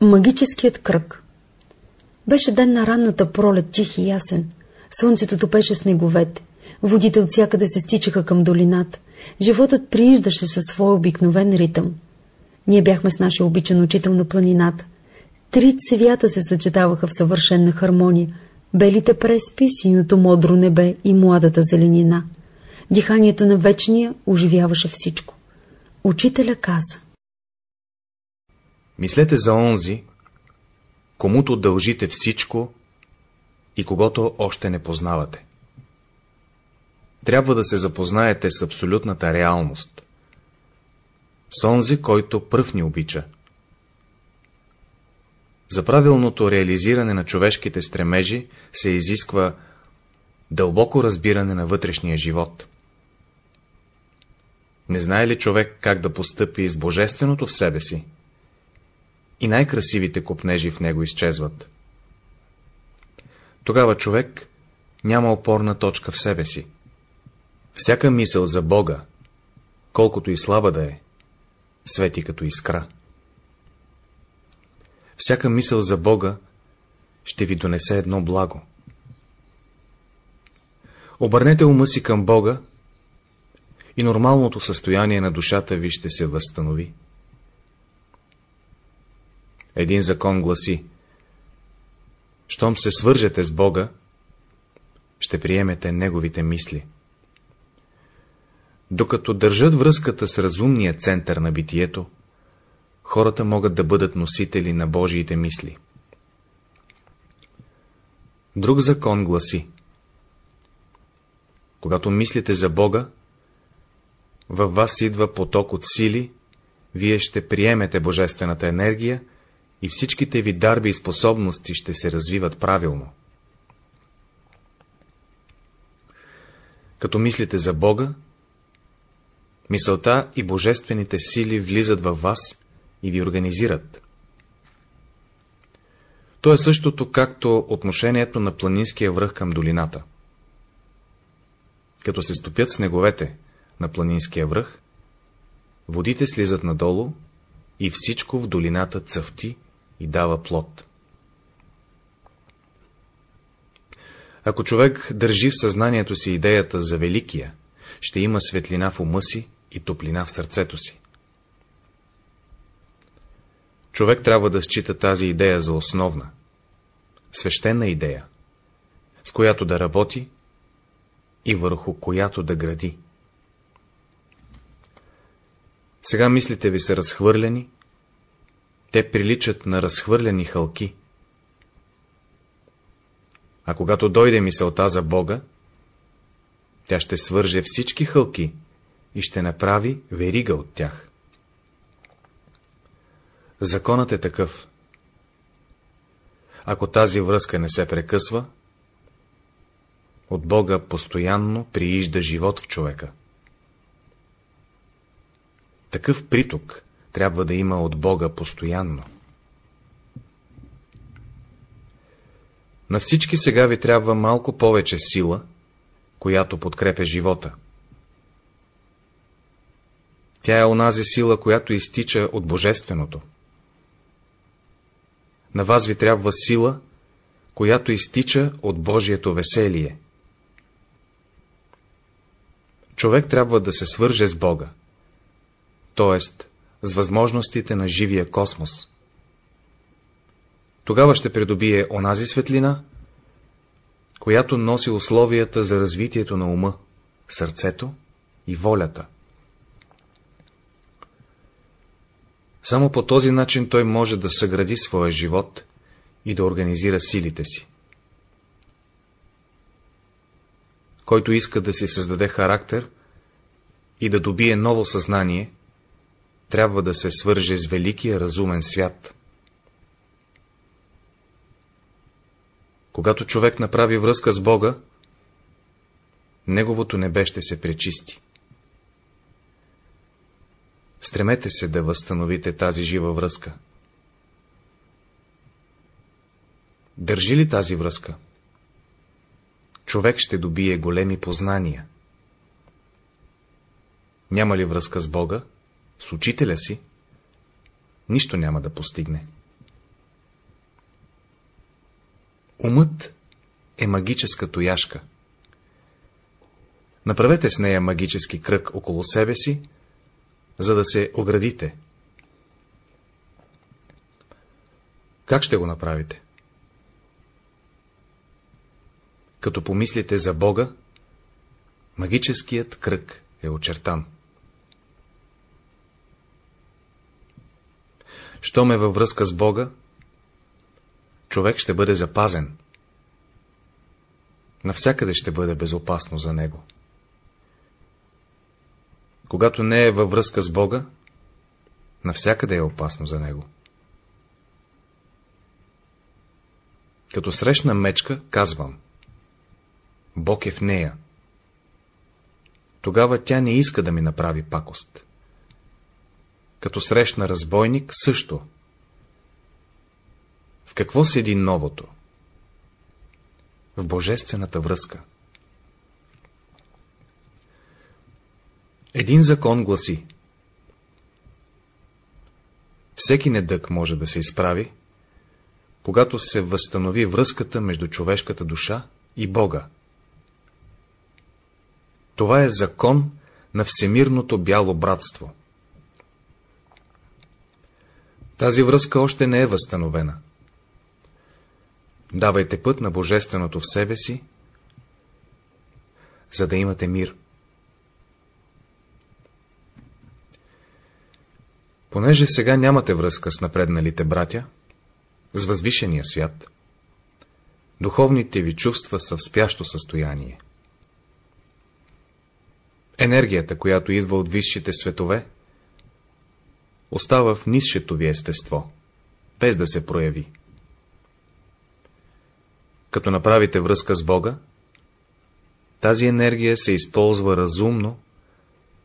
Магическият кръг Беше ден на ранната пролет, тих и ясен. Слънцето топеше снеговете. Водите от всякъде се стичаха към долината. Животът прииждаше със своя обикновен ритъм. Ние бяхме с нашия обичан учител на планината. Три цвята се съчетаваха в съвършенна хармония. Белите преспи, синото модро небе и младата зеленина. Диханието на вечния оживяваше всичко. Учителя каза. Мислете за онзи, комуто дължите всичко и когато още не познавате. Трябва да се запознаете с абсолютната реалност. С онзи, който пръв ни обича. За правилното реализиране на човешките стремежи се изисква дълбоко разбиране на вътрешния живот. Не знае ли човек как да постъпи с божественото в себе си? И най-красивите купнежи в него изчезват. Тогава човек няма опорна точка в себе си. Всяка мисъл за Бога, колкото и слаба да е, свети като искра. Всяка мисъл за Бога ще ви донесе едно благо. Обърнете ума си към Бога и нормалното състояние на душата ви ще се възстанови. Един закон гласи Щом се свържете с Бога, ще приемете Неговите мисли. Докато държат връзката с разумния център на битието, хората могат да бъдат носители на Божиите мисли. Друг закон гласи Когато мислите за Бога, във вас идва поток от сили, вие ще приемете божествената енергия и всичките ви дарби и способности ще се развиват правилно. Като мислите за Бога, мисълта и божествените сили влизат във вас и ви организират. То е същото, както отношението на планинския връх към долината. Като се стопят снеговете на планинския връх, водите слизат надолу и всичко в долината цъфти и дава плод. Ако човек държи в съзнанието си идеята за великия, ще има светлина в ума си и топлина в сърцето си. Човек трябва да счита тази идея за основна, свещена идея, с която да работи и върху която да гради. Сега мислите ви са разхвърлени, те приличат на разхвърляни хълки. А когато дойде мисълта за Бога, тя ще свърже всички хълки и ще направи верига от тях. Законът е такъв. Ако тази връзка не се прекъсва, от Бога постоянно приижда живот в човека. Такъв приток трябва да има от Бога постоянно. На всички сега ви трябва малко повече сила, която подкрепя живота. Тя е онази сила, която изтича от Божественото. На вас ви трябва сила, която изтича от Божието веселие. Човек трябва да се свърже с Бога, т.е. с възможностите на живия космос. Тогава ще придобие онази светлина, която носи условията за развитието на ума, сърцето и волята. Само по този начин той може да съгради своя живот и да организира силите си. Който иска да си създаде характер и да добие ново съзнание, трябва да се свърже с великия разумен свят. Когато човек направи връзка с Бога, неговото небе ще се пречисти. Стремете се да възстановите тази жива връзка. Държи ли тази връзка? Човек ще добие големи познания. Няма ли връзка с Бога, с учителя си, нищо няма да постигне. Умът е магическа тояшка. Направете с нея магически кръг около себе си, за да се оградите. Как ще го направите? Като помислите за Бога, магическият кръг е очертан. Щом е във връзка с Бога, човек ще бъде запазен. Навсякъде ще бъде безопасно за него. Когато не е във връзка с Бога, навсякъде е опасно за него. Като срещна мечка, казвам. Бог е в нея. Тогава тя не иска да ми направи пакост. Като срещна разбойник, също. В какво седи новото? В божествената връзка. Един закон гласи. Всеки недък може да се изправи, когато се възстанови връзката между човешката душа и Бога. Това е закон на всемирното бяло братство. Тази връзка още не е възстановена. Давайте път на Божественото в себе си, за да имате мир. Понеже сега нямате връзка с напредналите братя, с възвишения свят, духовните ви чувства са в спящо състояние. Енергията, която идва от висшите светове, остава в нисшето ви естество, без да се прояви. Като направите връзка с Бога, тази енергия се използва разумно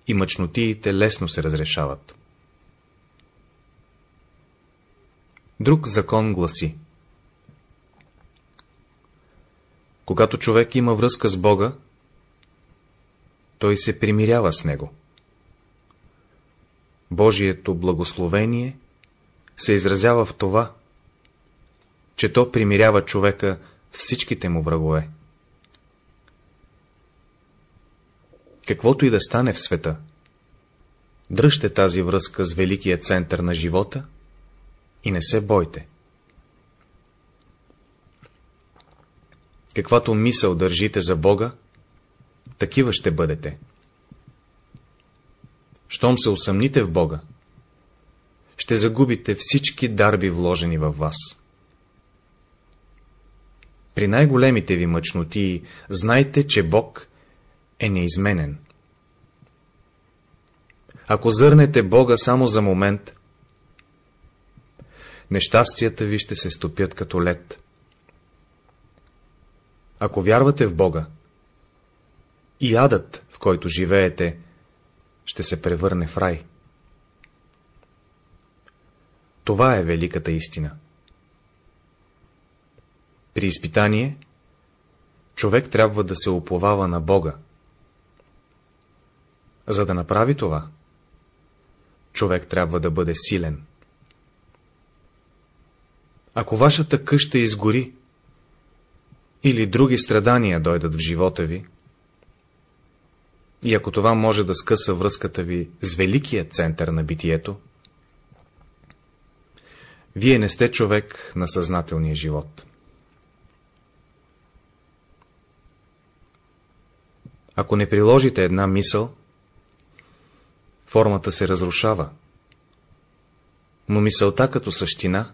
и мъчнотиите лесно се разрешават. Друг закон гласи. Когато човек има връзка с Бога, той се примирява с Него. Божието благословение се изразява в това, че то примирява човека всичките му врагове. Каквото и да стане в света, дръжте тази връзка с великия център на живота и не се бойте. Каквато мисъл държите за Бога, такива ще бъдете. Щом се усъмните в Бога, ще загубите всички дарби вложени във вас. При най-големите ви мъчноти знайте, че Бог е неизменен. Ако зърнете Бога само за момент, нещастията ви ще се стопят като лед. Ако вярвате в Бога, и адът, в който живеете, ще се превърне в рай. Това е великата истина. При изпитание човек трябва да се уповава на Бога. За да направи това, човек трябва да бъде силен. Ако вашата къща изгори или други страдания дойдат в живота ви, и ако това може да скъса връзката ви с великия център на битието, вие не сте човек на съзнателния живот. Ако не приложите една мисъл, формата се разрушава, но мисълта като същина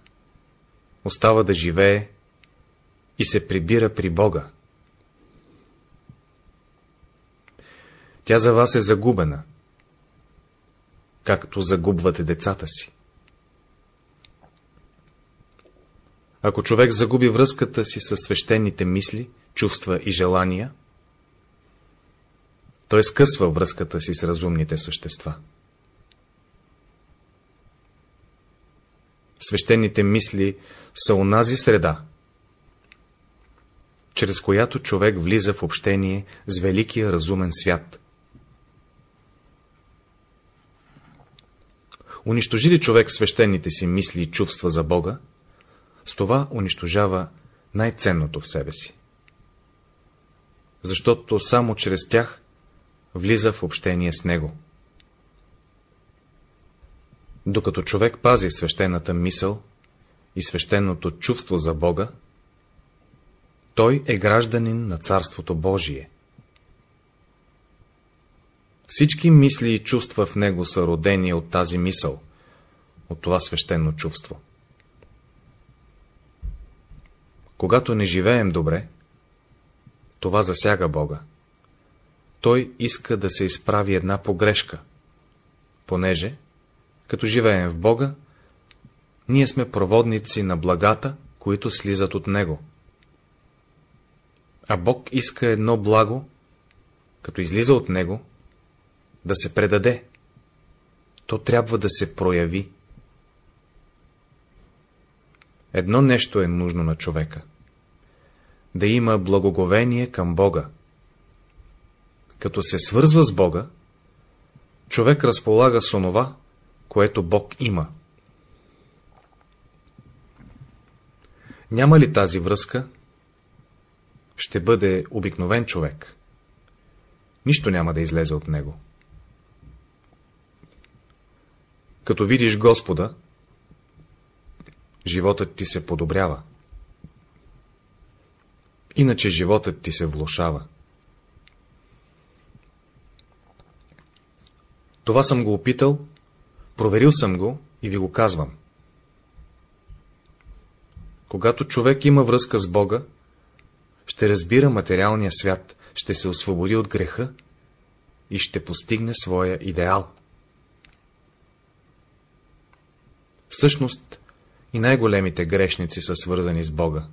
остава да живее и се прибира при Бога. Тя за вас е загубена, както загубвате децата си. Ако човек загуби връзката си с свещените мисли, чувства и желания, той скъсва връзката си с разумните същества. Свещените мисли са унази среда, чрез която човек влиза в общение с великия разумен свят. Унищожи ли човек свещените си мисли и чувства за Бога, с това унищожава най-ценното в себе си. Защото само чрез тях влиза в общение с него. Докато човек пази свещената мисъл и свещеното чувство за Бога, той е гражданин на Царството Божие. Всички мисли и чувства в него са родени от тази мисъл, от това свещено чувство. Когато не живеем добре, това засяга Бога. Той иска да се изправи една погрешка, понеже, като живеем в Бога, ние сме проводници на благата, които слизат от Него. А Бог иска едно благо, като излиза от Него, да се предаде. То трябва да се прояви. Едно нещо е нужно на човека. Да има благоговение към Бога. Като се свързва с Бога, човек разполага с онова, което Бог има. Няма ли тази връзка, ще бъде обикновен човек. Нищо няма да излезе от него. Като видиш Господа, животът ти се подобрява. Иначе животът ти се влушава. Това съм го опитал, проверил съм го и ви го казвам. Когато човек има връзка с Бога, ще разбира материалния свят, ще се освободи от греха и ще постигне своя идеал. Всъщност и най-големите грешници са свързани с Бога.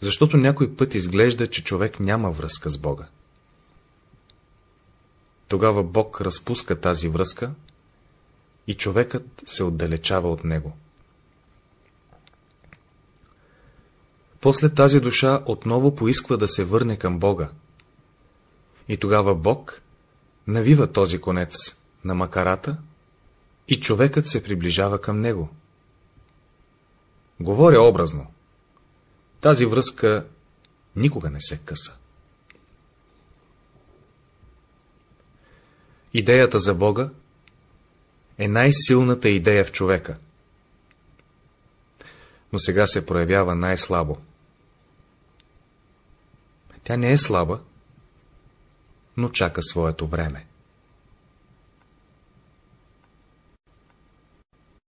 Защото някой път изглежда, че човек няма връзка с Бога. Тогава Бог разпуска тази връзка и човекът се отдалечава от него. После тази душа отново поисква да се върне към Бога. И тогава Бог навива този конец на макарата и човекът се приближава към него. Говоря образно. Тази връзка никога не се къса. Идеята за Бога е най-силната идея в човека. Но сега се проявява най-слабо. Тя не е слаба, но чака своето време.